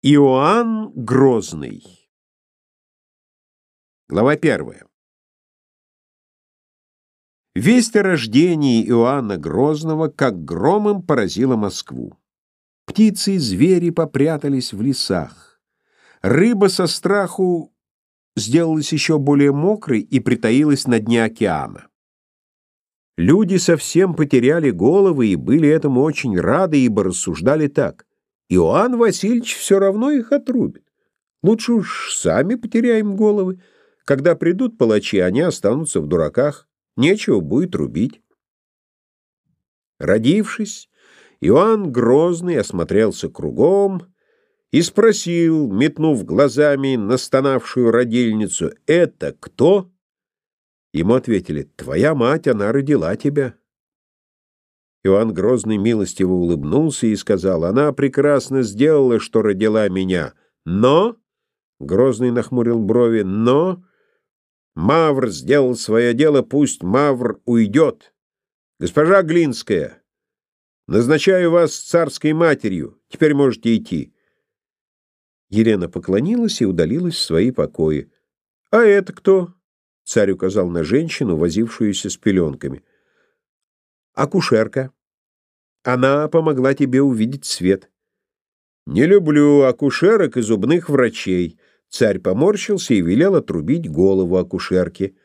Иоанн Грозный. Глава первая. Весть о рождении Иоанна Грозного как громом поразила Москву. Птицы и звери попрятались в лесах. Рыба со страху сделалась еще более мокрой и притаилась на дне океана. Люди совсем потеряли головы и были этому очень рады, ибо рассуждали так. Иоанн Васильевич все равно их отрубит. Лучше уж сами потеряем головы. Когда придут палачи, они останутся в дураках. Нечего будет рубить. Родившись, Иоанн Грозный осмотрелся кругом и спросил, метнув глазами настанавшую родильницу, «Это кто?» Ему ответили, «Твоя мать, она родила тебя». Иоанн Грозный милостиво улыбнулся и сказал, «Она прекрасно сделала, что родила меня, но...» Грозный нахмурил брови, «но...» Мавр сделал свое дело, пусть Мавр уйдет. Госпожа Глинская, назначаю вас царской матерью, теперь можете идти. Елена поклонилась и удалилась в свои покои. «А это кто?» Царь указал на женщину, возившуюся с пеленками. «Акушерка. Она помогла тебе увидеть свет». «Не люблю акушерок и зубных врачей». Царь поморщился и велел отрубить голову акушерки.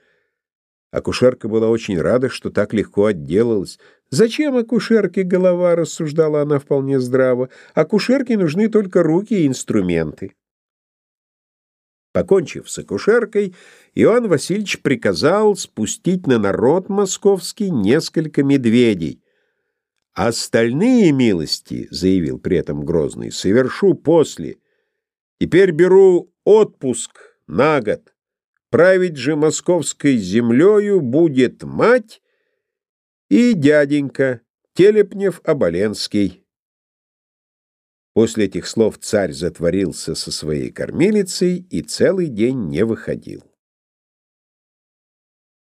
Акушерка была очень рада, что так легко отделалась. «Зачем акушерке голова?» — рассуждала она вполне здраво. «Акушерке нужны только руки и инструменты». Покончив с акушеркой, Иоанн Васильевич приказал спустить на народ московский несколько медведей. «Остальные милости, — заявил при этом Грозный, — совершу после. Теперь беру отпуск на год. Править же московской землею будет мать и дяденька Телепнев-Оболенский». После этих слов царь затворился со своей кормилицей и целый день не выходил.